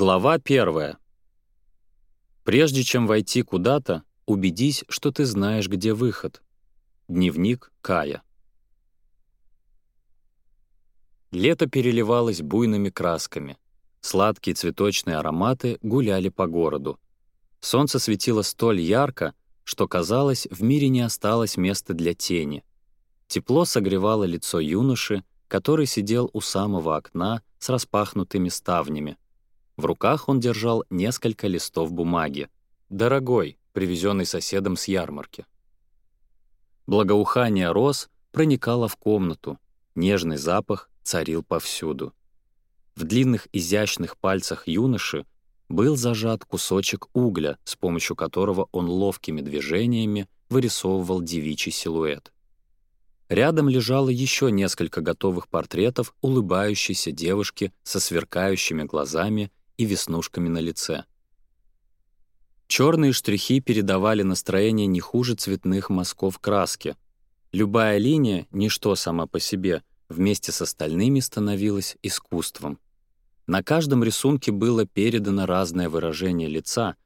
Глава первая. Прежде чем войти куда-то, убедись, что ты знаешь, где выход. Дневник Кая. Лето переливалось буйными красками. Сладкие цветочные ароматы гуляли по городу. Солнце светило столь ярко, что, казалось, в мире не осталось места для тени. Тепло согревало лицо юноши, который сидел у самого окна с распахнутыми ставнями — в руках он держал несколько листов бумаги. Дорогой, привезенный соседом с ярмарки. Благоухание роз проникало в комнату. Нежный запах царил повсюду. В длинных изящных пальцах юноши был зажат кусочек угля, с помощью которого он ловкими движениями вырисовывал девичий силуэт. Рядом лежало еще несколько готовых портретов улыбающейся девушки со сверкающими глазами и веснушками на лице. Черные штрихи передавали настроение не хуже цветных мазков краски. Любая линия, ничто сама по себе, вместе с остальными становилась искусством. На каждом рисунке было передано разное выражение лица,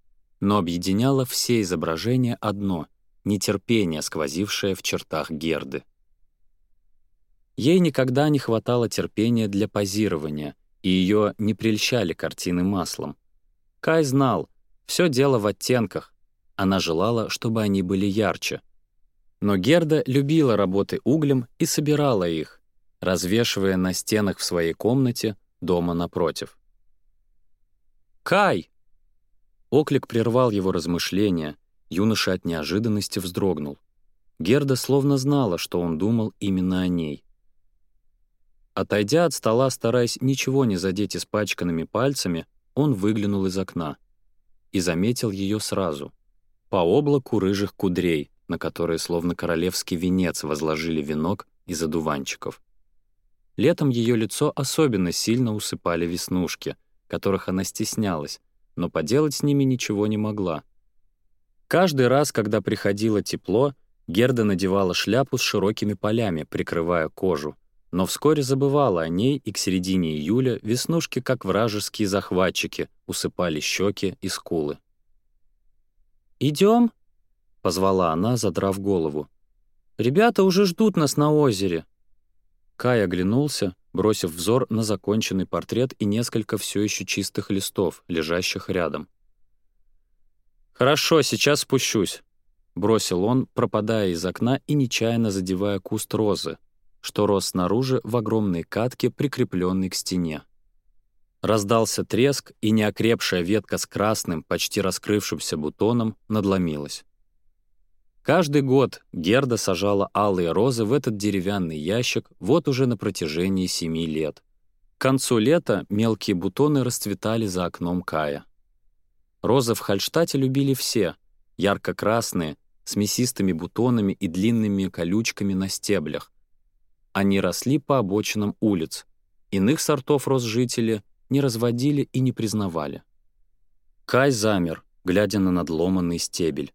но объединяло все изображения одно — нетерпение, сквозившее в чертах Герды. Ей никогда не хватало терпения для позирования, и ее не прельщали картины маслом. Кай знал, все дело в оттенках. Она желала, чтобы они были ярче. Но Герда любила работы углем и собирала их, развешивая на стенах в своей комнате дома напротив. «Кай!» Оклик прервал его размышления. Юноша от неожиданности вздрогнул. Герда словно знала, что он думал именно о ней. Отойдя от стола, стараясь ничего не задеть испачканными пальцами, он выглянул из окна и заметил ее сразу. По облаку рыжих кудрей, на которые словно королевский венец возложили венок из одуванчиков. Летом ее лицо особенно сильно усыпали веснушки, которых она стеснялась, но поделать с ними ничего не могла. Каждый раз, когда приходило тепло, Герда надевала шляпу с широкими полями, прикрывая кожу, но вскоре забывала о ней, и к середине июля веснушки, как вражеские захватчики, усыпали щеки и скулы. «Идем?» — позвала она, задрав голову. «Ребята уже ждут нас на озере». Кай оглянулся, бросив взор на законченный портрет и несколько все еще чистых листов, лежащих рядом. «Хорошо, сейчас спущусь», — бросил он, пропадая из окна и нечаянно задевая куст розы, что рос снаружи в огромной катке, прикрепленной к стене. Раздался треск, и неокрепшая ветка с красным, почти раскрывшимся бутоном надломилась. Каждый год Герда сажала алые розы в этот деревянный ящик вот уже на протяжении семи лет. К концу лета мелкие бутоны расцветали за окном Кая. Розы в Хальштате любили все, ярко-красные, с мясистыми бутонами и длинными колючками на стеблях, они росли по обочинам улиц. Иных сортов рос жители не разводили и не признавали. Кай замер, глядя на надломанный стебель.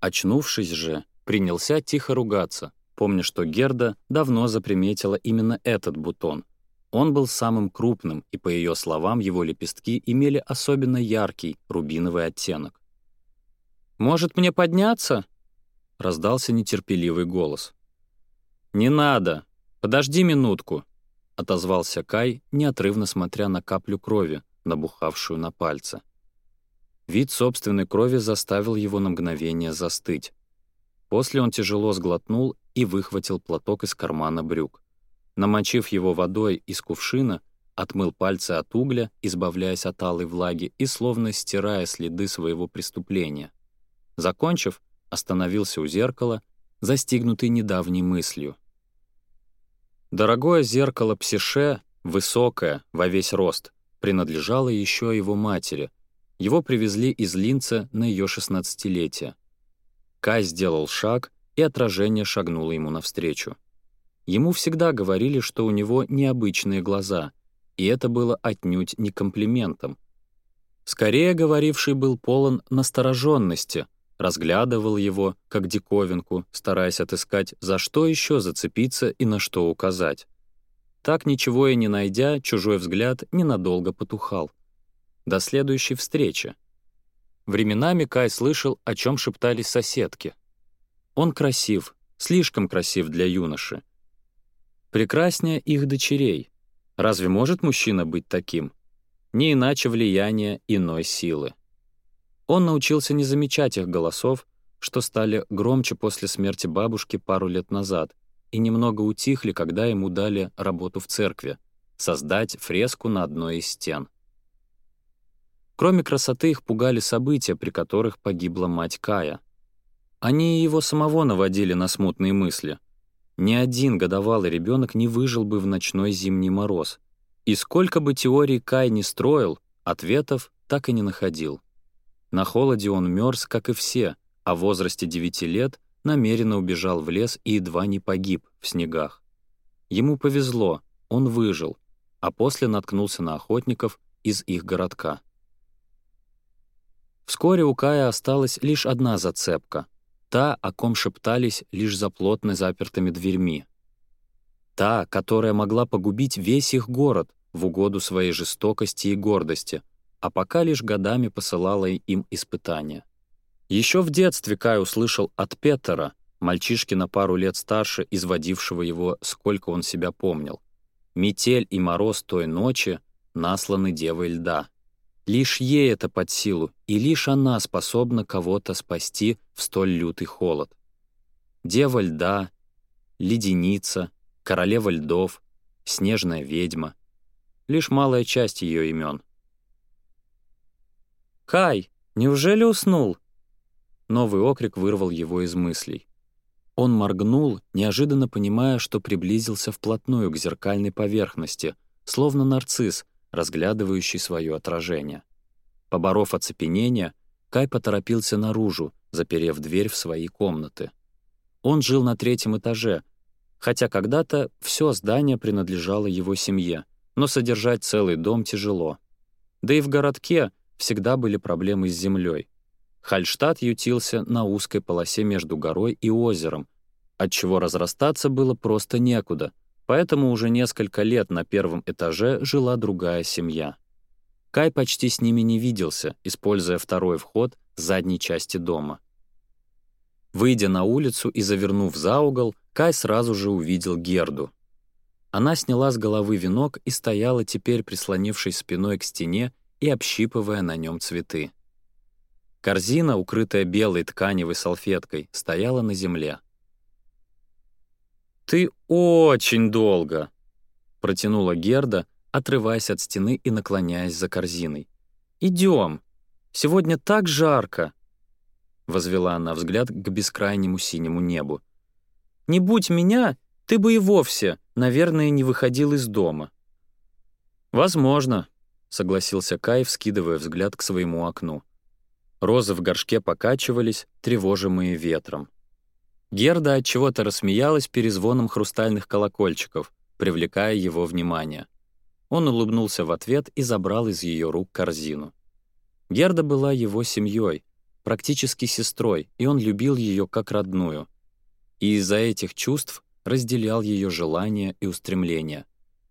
Очнувшись же, принялся тихо ругаться, помня, что Герда давно заприметила именно этот бутон. Он был самым крупным, и, по ее словам, его лепестки имели особенно яркий рубиновый оттенок. «Может, мне подняться?» — раздался нетерпеливый голос. «Не надо! Подожди минутку!» — отозвался Кай, неотрывно смотря на каплю крови, набухавшую на пальце. Вид собственной крови заставил его на мгновение застыть. После он тяжело сглотнул и выхватил платок из кармана брюк. Намочив его водой из кувшина, отмыл пальцы от угля, избавляясь от алой влаги и словно стирая следы своего преступления. Закончив, остановился у зеркала, застигнутый недавней мыслью. Дорогое зеркало Псише, высокое, во весь рост, принадлежало еще его матери. Его привезли из Линца на ее шестнадцатилетие. Кай сделал шаг, и отражение шагнуло ему навстречу. Ему всегда говорили, что у него необычные глаза, и это было отнюдь не комплиментом. Скорее говоривший был полон настороженности — разглядывал его, как диковинку, стараясь отыскать, за что еще зацепиться и на что указать. Так, ничего и не найдя, чужой взгляд ненадолго потухал. До следующей встречи. Временами Кай слышал, о чем шептались соседки. Он красив, слишком красив для юноши. Прекраснее их дочерей. Разве может мужчина быть таким? Не иначе влияние иной силы. Он научился не замечать их голосов, что стали громче после смерти бабушки пару лет назад и немного утихли, когда ему дали работу в церкви — создать фреску на одной из стен. Кроме красоты их пугали события, при которых погибла мать Кая. Они и его самого наводили на смутные мысли. Ни один годовалый ребенок не выжил бы в ночной зимний мороз. И сколько бы теорий Кай не строил, ответов так и не находил. На холоде он мерз, как и все, а в возрасте 9 лет намеренно убежал в лес и едва не погиб в снегах. Ему повезло, он выжил, а после наткнулся на охотников из их городка. Вскоре у Кая осталась лишь одна зацепка. Та, о ком шептались лишь за плотно запертыми дверьми. Та, которая могла погубить весь их город в угоду своей жестокости и гордости — а пока лишь годами посылала им испытания. Еще в детстве Кай услышал от Петера, мальчишки на пару лет старше, изводившего его, сколько он себя помнил. Метель и мороз той ночи насланы девой льда. Лишь ей это под силу, и лишь она способна кого-то спасти в столь лютый холод. Дева льда, леденица, королева льдов, снежная ведьма — лишь малая часть ее имен. «Кай, неужели уснул?» Новый окрик вырвал его из мыслей. Он моргнул, неожиданно понимая, что приблизился вплотную к зеркальной поверхности, словно нарцисс, разглядывающий свое отражение. Поборов оцепенение, Кай поторопился наружу, заперев дверь в свои комнаты. Он жил на третьем этаже, хотя когда-то все здание принадлежало его семье, но содержать целый дом тяжело. Да и в городке — всегда были проблемы с землей. Хальштадт ютился на узкой полосе между горой и озером, отчего разрастаться было просто некуда, поэтому уже несколько лет на первом этаже жила другая семья. Кай почти с ними не виделся, используя второй вход задней части дома. Выйдя на улицу и завернув за угол, Кай сразу же увидел Герду. Она сняла с головы венок и стояла теперь, прислонившись спиной к стене и общипывая на нем цветы. Корзина, укрытая белой тканевой салфеткой, стояла на земле. «Ты очень долго!» — протянула Герда, отрываясь от стены и наклоняясь за корзиной. «Идем! Сегодня так жарко!» — возвела она взгляд к бескрайнему синему небу. «Не будь меня, ты бы и вовсе, наверное, не выходил из дома». «Возможно», — согласился Кай, вскидывая взгляд к своему окну. Розы в горшке покачивались, тревожимые ветром. Герда от чего то рассмеялась перезвоном хрустальных колокольчиков, привлекая его внимание. Он улыбнулся в ответ и забрал из ее рук корзину. Герда была его семьей, практически сестрой, и он любил ее как родную. И из-за этих чувств разделял ее желания и устремления.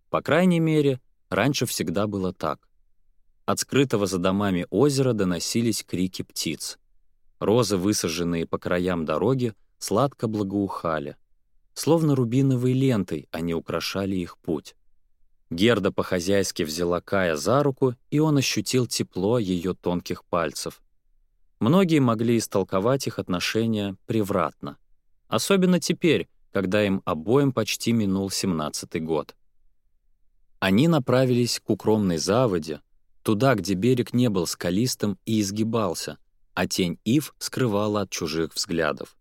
По крайней мере, Раньше всегда было так. От скрытого за домами озера доносились крики птиц. Розы, высаженные по краям дороги, сладко благоухали. Словно рубиновой лентой они украшали их путь. Герда по-хозяйски взяла Кая за руку, и он ощутил тепло ее тонких пальцев. Многие могли истолковать их отношения превратно. Особенно теперь, когда им обоим почти минул семнадцатый год. Они направились к укромной заводе, туда, где берег не был скалистым и изгибался, а тень ив скрывала от чужих взглядов.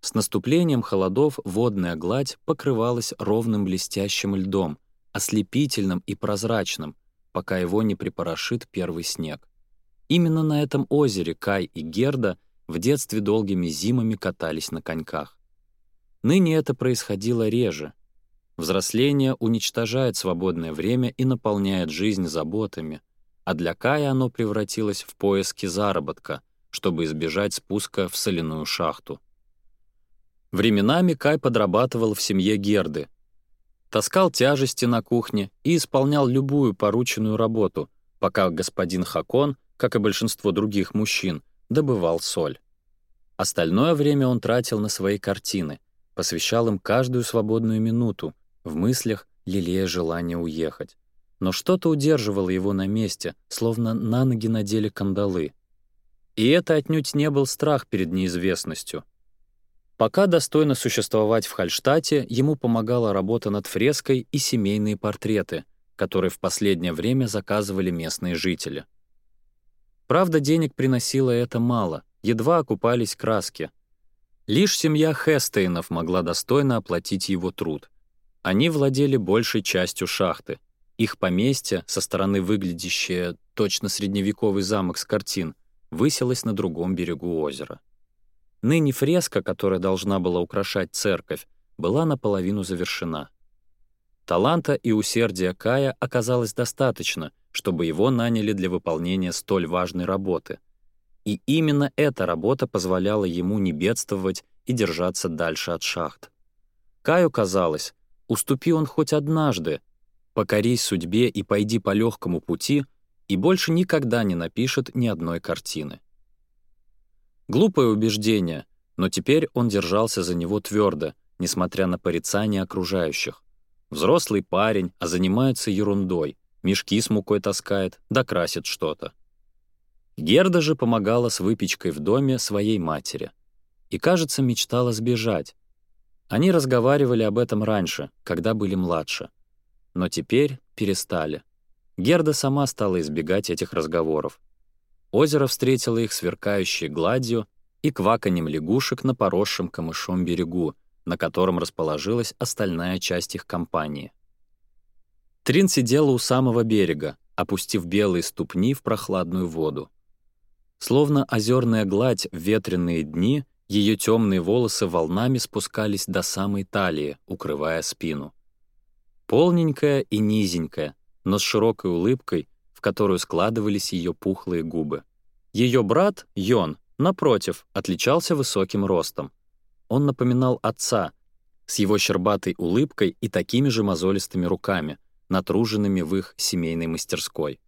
С наступлением холодов водная гладь покрывалась ровным блестящим льдом, ослепительным и прозрачным, пока его не припорошит первый снег. Именно на этом озере Кай и Герда в детстве долгими зимами катались на коньках. Ныне это происходило реже, Взросление уничтожает свободное время и наполняет жизнь заботами, а для Кая оно превратилось в поиски заработка, чтобы избежать спуска в соляную шахту. Временами Кай подрабатывал в семье Герды. Таскал тяжести на кухне и исполнял любую порученную работу, пока господин Хакон, как и большинство других мужчин, добывал соль. Остальное время он тратил на свои картины, посвящал им каждую свободную минуту, в мыслях лелея желание уехать. Но что-то удерживало его на месте, словно на ноги надели кандалы. И это отнюдь не был страх перед неизвестностью. Пока достойно существовать в Хальштате, ему помогала работа над фреской и семейные портреты, которые в последнее время заказывали местные жители. Правда, денег приносило это мало, едва окупались краски. Лишь семья Хестейнов могла достойно оплатить его труд — они владели большей частью шахты. Их поместье, со стороны выглядящее точно средневековый замок с картин, высилось на другом берегу озера. Ныне фреска, которая должна была украшать церковь, была наполовину завершена. Таланта и усердия Кая оказалось достаточно, чтобы его наняли для выполнения столь важной работы. И именно эта работа позволяла ему не бедствовать и держаться дальше от шахт. Каю казалось, Уступи он хоть однажды, покорись судьбе и пойди по легкому пути, и больше никогда не напишет ни одной картины. Глупое убеждение, но теперь он держался за него твердо, несмотря на порицание окружающих. Взрослый парень, а занимается ерундой, мешки с мукой таскает, да красит что-то. Герда же помогала с выпечкой в доме своей матери. И, кажется, мечтала сбежать, они разговаривали об этом раньше, когда были младше. Но теперь перестали. Герда сама стала избегать этих разговоров. Озеро встретило их сверкающей гладью и кваканьем лягушек на поросшем камышом берегу, на котором расположилась остальная часть их компании. Трин сидела у самого берега, опустив белые ступни в прохладную воду. Словно озерная гладь в ветреные дни ее темные волосы волнами спускались до самой талии, укрывая спину. Полненькая и низенькая, но с широкой улыбкой, в которую складывались ее пухлые губы. Ее брат, Йон, напротив, отличался высоким ростом. Он напоминал отца, с его щербатой улыбкой и такими же мозолистыми руками, натруженными в их семейной мастерской.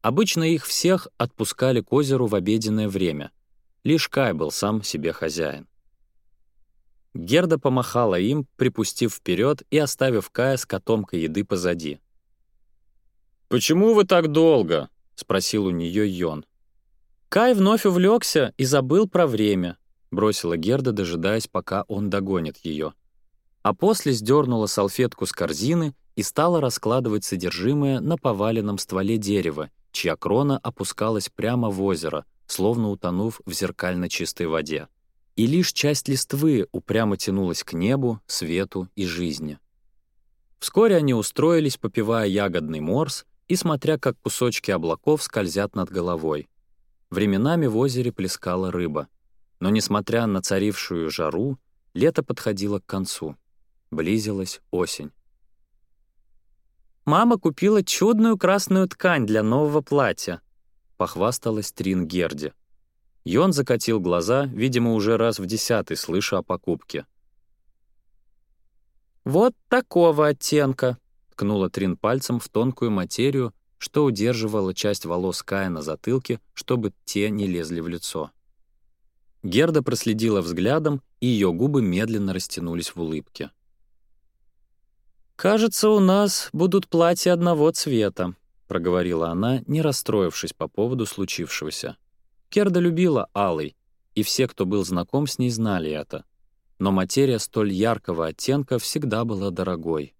Обычно их всех отпускали к озеру в обеденное время, Лишь Кай был сам себе хозяин. Герда помахала им, припустив вперед и оставив Кая с котомкой еды позади. «Почему вы так долго?» — спросил у нее Йон. Кай вновь увлекся и забыл про время, — бросила Герда, дожидаясь, пока он догонит ее. А после сдернула салфетку с корзины и стала раскладывать содержимое на поваленном стволе дерева, чья крона опускалась прямо в озеро, словно утонув в зеркально чистой воде. И лишь часть листвы упрямо тянулась к небу, свету и жизни. Вскоре они устроились, попивая ягодный морс и смотря, как кусочки облаков скользят над головой. Временами в озере плескала рыба. Но, несмотря на царившую жару, лето подходило к концу. Близилась осень. «Мама купила чудную красную ткань для нового платья», похвасталась Трин Герди. Йон закатил глаза, видимо, уже раз в десятый слыша о покупке. «Вот такого оттенка!» — ткнула Трин пальцем в тонкую материю, что удерживала часть волос Кая на затылке, чтобы те не лезли в лицо. Герда проследила взглядом, и ее губы медленно растянулись в улыбке. «Кажется, у нас будут платья одного цвета», проговорила она, не расстроившись по поводу случившегося. Керда любила алый, и все, кто был знаком с ней, знали это. Но материя столь яркого оттенка всегда была дорогой.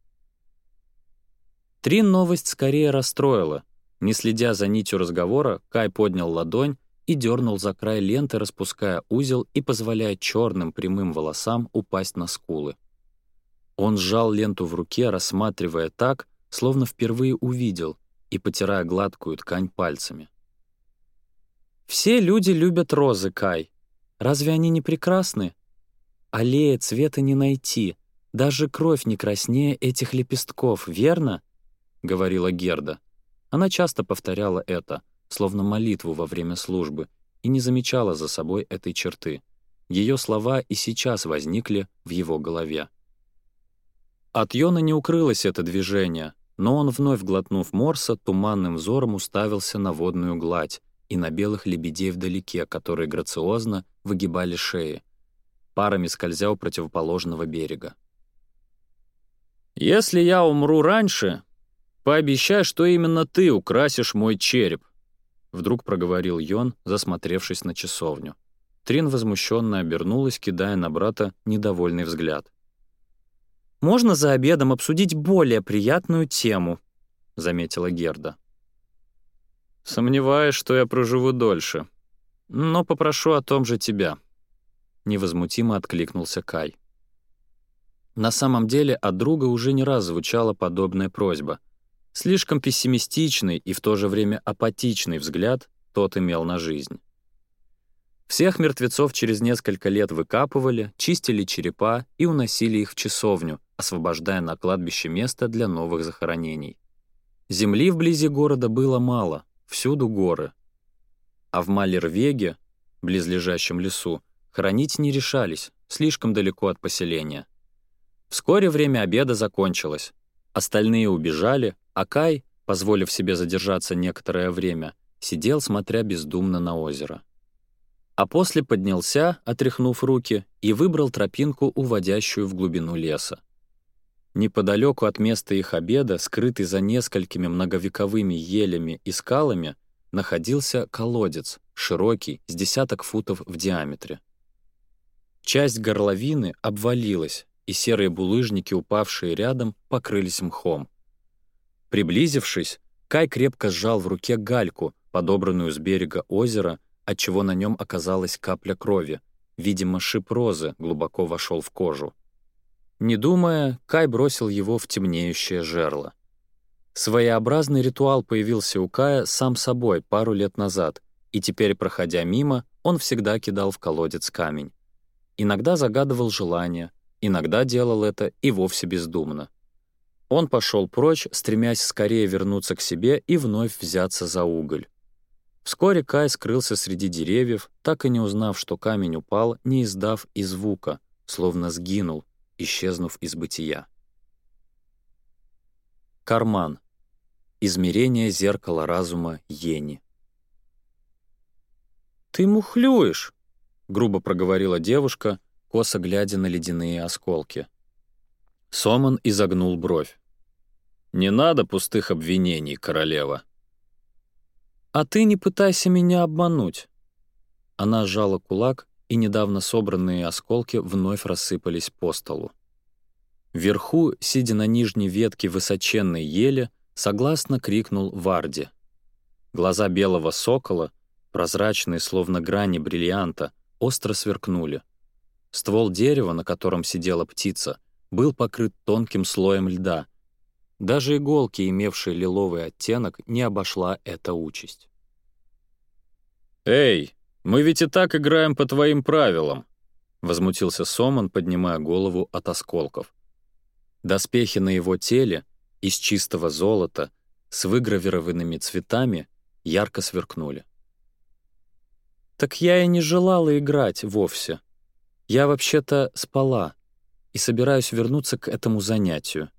Три новость скорее расстроила. Не следя за нитью разговора, Кай поднял ладонь и дернул за край ленты, распуская узел и позволяя черным прямым волосам упасть на скулы. Он сжал ленту в руке, рассматривая так, словно впервые увидел — и потирая гладкую ткань пальцами. «Все люди любят розы, Кай. Разве они не прекрасны? Аллея цвета не найти, даже кровь не краснее этих лепестков, верно?» — говорила Герда. Она часто повторяла это, словно молитву во время службы, и не замечала за собой этой черты. Ее слова и сейчас возникли в его голове. От Йона не укрылось это движение, но он, вновь глотнув морса, туманным взором уставился на водную гладь и на белых лебедей вдалеке, которые грациозно выгибали шеи, парами скользя у противоположного берега. «Если я умру раньше, пообещай, что именно ты украсишь мой череп», вдруг проговорил Йон, засмотревшись на часовню. Трин возмущенно обернулась, кидая на брата недовольный взгляд — можно за обедом обсудить более приятную тему», — заметила Герда. «Сомневаюсь, что я проживу дольше, но попрошу о том же тебя», — невозмутимо откликнулся Кай. На самом деле от друга уже не раз звучала подобная просьба. Слишком пессимистичный и в то же время апатичный взгляд тот имел на жизнь. Всех мертвецов через несколько лет выкапывали, чистили черепа и уносили их в часовню, освобождая на кладбище место для новых захоронений. Земли вблизи города было мало, всюду горы. А в Малервеге, близлежащем лесу, хоронить не решались, слишком далеко от поселения. Вскоре время обеда закончилось. Остальные убежали, а Кай, позволив себе задержаться некоторое время, сидел, смотря бездумно на озеро. А после поднялся, отряхнув руки, и выбрал тропинку, уводящую в глубину леса. Неподалеку от места их обеда, скрытый за несколькими многовековыми елями и скалами, находился колодец, широкий, с десяток футов в диаметре. Часть горловины обвалилась, и серые булыжники, упавшие рядом, покрылись мхом. Приблизившись, Кай крепко сжал в руке гальку, подобранную с берега озера, отчего на нем оказалась капля крови. Видимо, шип розы глубоко вошел в кожу. Не думая, Кай бросил его в темнеющее жерло. Своеобразный ритуал появился у Кая сам собой пару лет назад, и теперь, проходя мимо, он всегда кидал в колодец камень. Иногда загадывал желание, иногда делал это и вовсе бездумно. Он пошел прочь, стремясь скорее вернуться к себе и вновь взяться за уголь. Вскоре Кай скрылся среди деревьев, так и не узнав, что камень упал, не издав и звука, словно сгинул, исчезнув из бытия. Карман. Измерение зеркала разума Йени. «Ты мухлюешь!» — грубо проговорила девушка, косо глядя на ледяные осколки. Соман изогнул бровь. «Не надо пустых обвинений, королева!» «А ты не пытайся меня обмануть!» Она сжала кулак и недавно собранные осколки вновь рассыпались по столу. Вверху, сидя на нижней ветке высоченной ели, согласно крикнул Варди. Глаза белого сокола, прозрачные, словно грани бриллианта, остро сверкнули. Ствол дерева, на котором сидела птица, был покрыт тонким слоем льда. Даже иголки, имевшие лиловый оттенок, не обошла эта участь. «Эй!» Мы ведь и так играем по твоим правилам», — возмутился Соман, поднимая голову от осколков. Доспехи на его теле из чистого золота с выгравированными цветами ярко сверкнули. «Так я и не желала играть вовсе. Я вообще-то спала и собираюсь вернуться к этому занятию».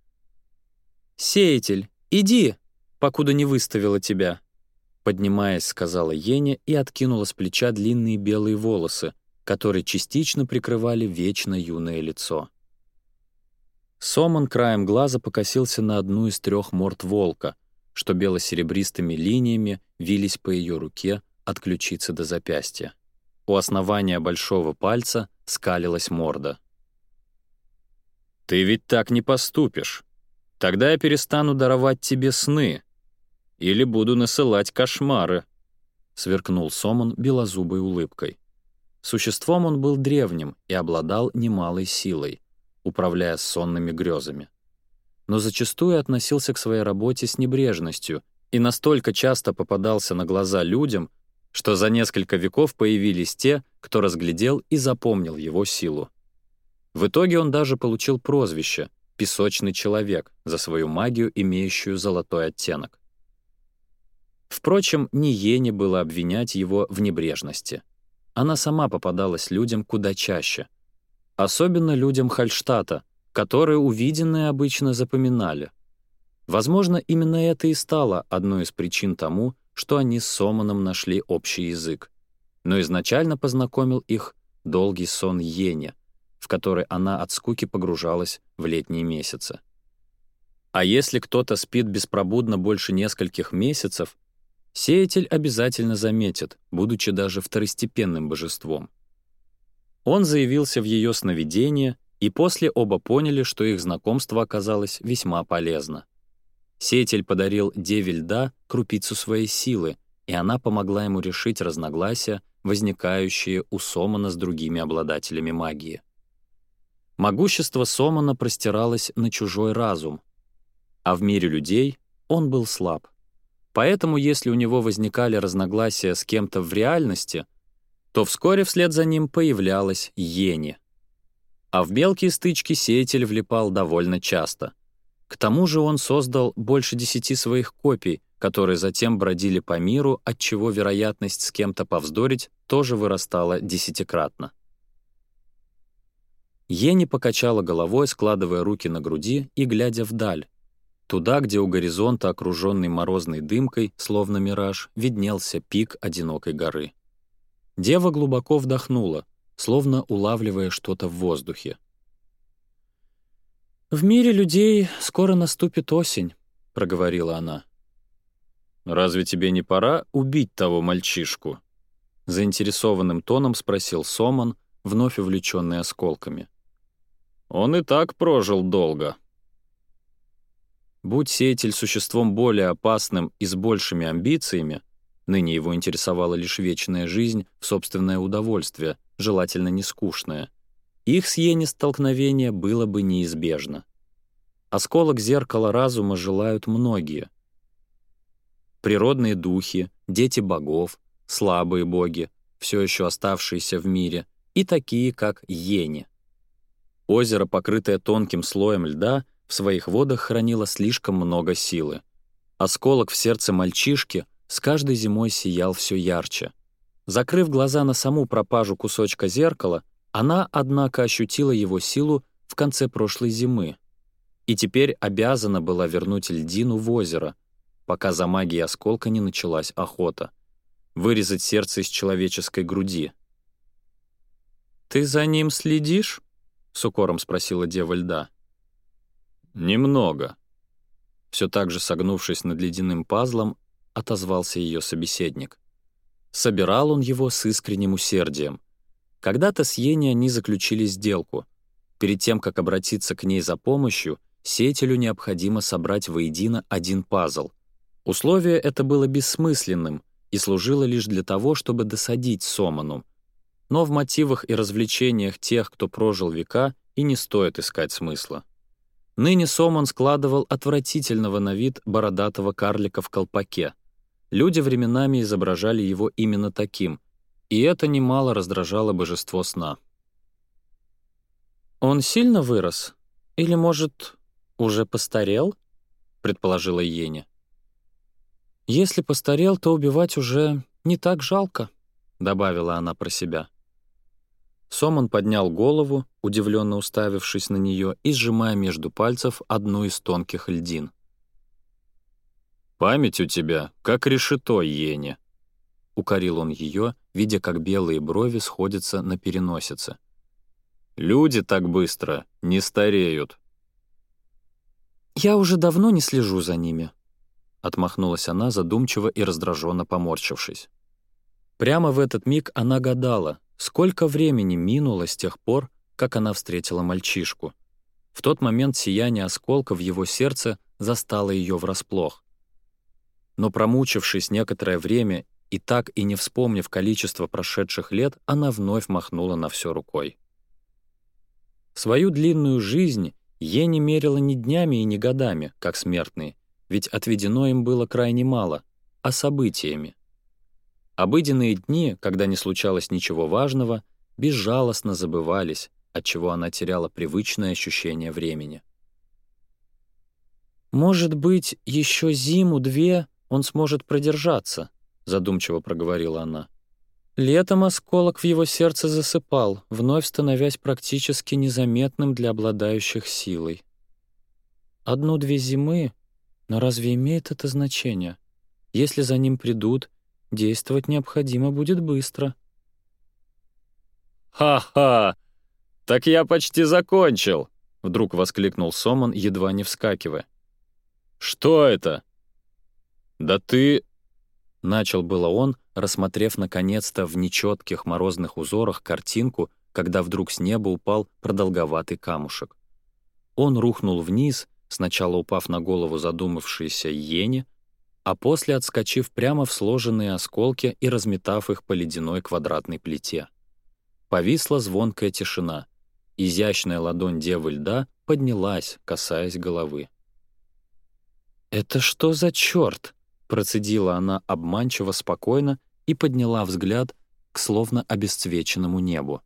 «Сеятель, иди, покуда не выставила тебя», Поднимаясь, сказала Еня и откинула с плеча длинные белые волосы, которые частично прикрывали вечно юное лицо. Сомон краем глаза покосился на одну из трех морд волка, что бело-серебристыми линиями вились по ее руке от ключицы до запястья. У основания большого пальца скалилась морда. «Ты ведь так не поступишь. Тогда я перестану даровать тебе сны, или буду насылать кошмары», — сверкнул Сомон белозубой улыбкой. Существом он был древним и обладал немалой силой, управляя сонными грезами. Но зачастую относился к своей работе с небрежностью и настолько часто попадался на глаза людям, что за несколько веков появились те, кто разглядел и запомнил его силу. В итоге он даже получил прозвище «песочный человек» за свою магию, имеющую золотой оттенок. Впрочем, не Ене было обвинять его в небрежности. Она сама попадалась людям куда чаще. Особенно людям Хальштата, которые увиденное обычно запоминали. Возможно, именно это и стало одной из причин тому, что они с Соманом нашли общий язык. Но изначально познакомил их долгий сон Йене, в который она от скуки погружалась в летние месяцы. А если кто-то спит беспробудно больше нескольких месяцев, Сеятель обязательно заметит, будучи даже второстепенным божеством. Он заявился в ее сновидение, и после оба поняли, что их знакомство оказалось весьма полезно. Сеятель подарил Деве Льда крупицу своей силы, и она помогла ему решить разногласия, возникающие у Сомана с другими обладателями магии. Могущество Сомана простиралось на чужой разум, а в мире людей он был слаб — Поэтому, если у него возникали разногласия с кем-то в реальности, то вскоре вслед за ним появлялась Ени. А в белки стычки сеятель влипал довольно часто. К тому же он создал больше десяти своих копий, которые затем бродили по миру, отчего вероятность с кем-то повздорить тоже вырастала десятикратно. Ени покачала головой, складывая руки на груди и глядя вдаль, Туда, где у горизонта, окруженный морозной дымкой, словно мираж, виднелся пик одинокой горы. Дева глубоко вдохнула, словно улавливая что-то в воздухе. «В мире людей скоро наступит осень», — проговорила она. «Разве тебе не пора убить того мальчишку?» Заинтересованным тоном спросил Соман, вновь увлеченный осколками. «Он и так прожил долго». Будь сеятель существом более опасным и с большими амбициями, ныне его интересовала лишь вечная жизнь в собственное удовольствие, желательно нескучное. их с Йенни столкновение было бы неизбежно. Осколок зеркала разума желают многие. Природные духи, дети богов, слабые боги, все еще оставшиеся в мире, и такие, как Йени. Озеро, покрытое тонким слоем льда — в своих водах хранила слишком много силы. Осколок в сердце мальчишки с каждой зимой сиял все ярче. Закрыв глаза на саму пропажу кусочка зеркала, она, однако, ощутила его силу в конце прошлой зимы и теперь обязана была вернуть льдину в озеро, пока за магией осколка не началась охота. Вырезать сердце из человеческой груди. «Ты за ним следишь?» — с укором спросила Дева Льда. «Немного». Все так же согнувшись над ледяным пазлом, отозвался ее собеседник. Собирал он его с искренним усердием. Когда-то с Йенни они заключили сделку. Перед тем, как обратиться к ней за помощью, сетелю необходимо собрать воедино один пазл. Условие это было бессмысленным и служило лишь для того, чтобы досадить Соману. Но в мотивах и развлечениях тех, кто прожил века, и не стоит искать смысла. Ныне Сомон складывал отвратительного на вид бородатого карлика в колпаке. Люди временами изображали его именно таким, и это немало раздражало божество сна. «Он сильно вырос? Или, может, уже постарел?» — предположила Йеня. «Если постарел, то убивать уже не так жалко», — добавила она про себя. Сомон поднял голову, удивленно уставившись на нее и сжимая между пальцев одну из тонких льдин. «Память у тебя, как решето, Ене!» Укорил он ее, видя, как белые брови сходятся на переносице. «Люди так быстро не стареют!» «Я уже давно не слежу за ними», — отмахнулась она, задумчиво и раздраженно поморщившись. Прямо в этот миг она гадала, Сколько времени минуло с тех пор, как она встретила мальчишку? В тот момент сияние осколка в его сердце застало ее врасплох. Но промучившись некоторое время и так и не вспомнив количество прошедших лет, она вновь махнула на все рукой. Свою длинную жизнь ей не мерила ни днями и ни годами, как смертные, ведь отведено им было крайне мало, а событиями. Обыденные дни, когда не случалось ничего важного, безжалостно забывались, отчего она теряла привычное ощущение времени. «Может быть, еще зиму-две он сможет продержаться», — задумчиво проговорила она. Летом осколок в его сердце засыпал, вновь становясь практически незаметным для обладающих силой. Одну-две зимы, но разве имеет это значение? Если за ним придут Действовать необходимо будет быстро. «Ха-ха! Так я почти закончил!» — вдруг воскликнул Сомон, едва не вскакивая. «Что это?» «Да ты...» — начал было он, рассмотрев наконец-то в нечетких морозных узорах картинку, когда вдруг с неба упал продолговатый камушек. Он рухнул вниз, сначала упав на голову задумавшейся Йене, а после отскочив прямо в сложенные осколки и разметав их по ледяной квадратной плите. Повисла звонкая тишина. Изящная ладонь девы льда поднялась, касаясь головы. «Это что за черт? процедила она обманчиво спокойно и подняла взгляд к словно обесцвеченному небу.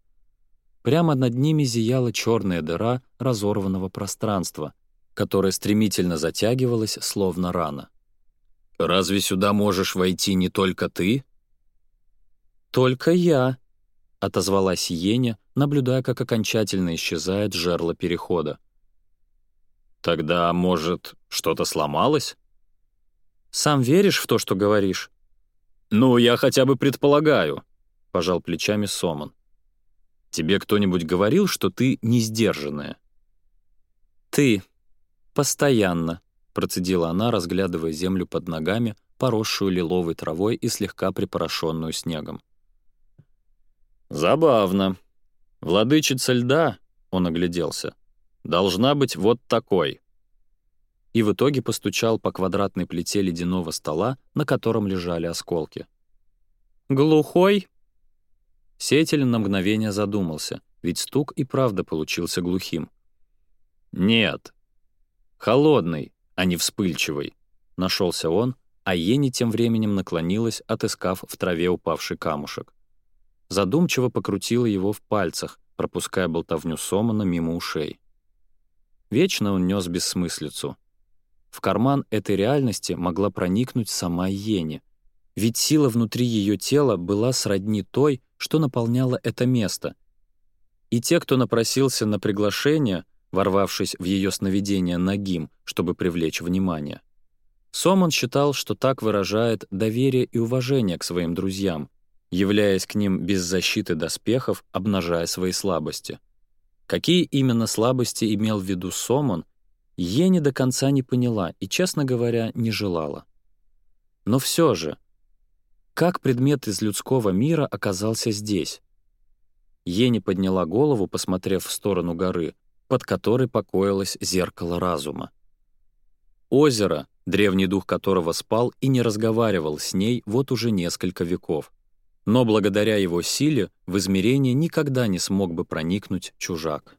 Прямо над ними зияла черная дыра разорванного пространства, которая стремительно затягивалась, словно рана. «Разве сюда можешь войти не только ты?» «Только я», — отозвалась Еня, наблюдая, как окончательно исчезает жерло перехода. «Тогда, может, что-то сломалось?» «Сам веришь в то, что говоришь?» «Ну, я хотя бы предполагаю», — пожал плечами Соман. «Тебе кто-нибудь говорил, что ты несдержанная?» «Ты. Постоянно», Процедила она, разглядывая землю под ногами, поросшую лиловой травой и слегка припорошенную снегом. «Забавно. Владычица льда», — он огляделся, — «должна быть вот такой». И в итоге постучал по квадратной плите ледяного стола, на котором лежали осколки. «Глухой?» Сетель на мгновение задумался, ведь стук и правда получился глухим. «Нет. Холодный, а не вспыльчивый», — нашелся он, а Ени тем временем наклонилась, отыскав в траве упавший камушек. Задумчиво покрутила его в пальцах, пропуская болтовню Сомана мимо ушей. Вечно он нес бессмыслицу. В карман этой реальности могла проникнуть сама Ени, ведь сила внутри ее тела была сродни той, что наполняла это место. И те, кто напросился на приглашение — ворвавшись в ее сновидение ногим, чтобы привлечь внимание. Сомон считал, что так выражает доверие и уважение к своим друзьям, являясь к ним без защиты доспехов, обнажая свои слабости. Какие именно слабости имел в виду Сомон, Ени до конца не поняла и, честно говоря, не желала. Но все же, как предмет из людского мира оказался здесь? Ени подняла голову, посмотрев в сторону горы, под которой покоилось зеркало разума. Озеро, древний дух которого спал и не разговаривал с ней вот уже несколько веков. Но благодаря его силе в измерение никогда не смог бы проникнуть чужак.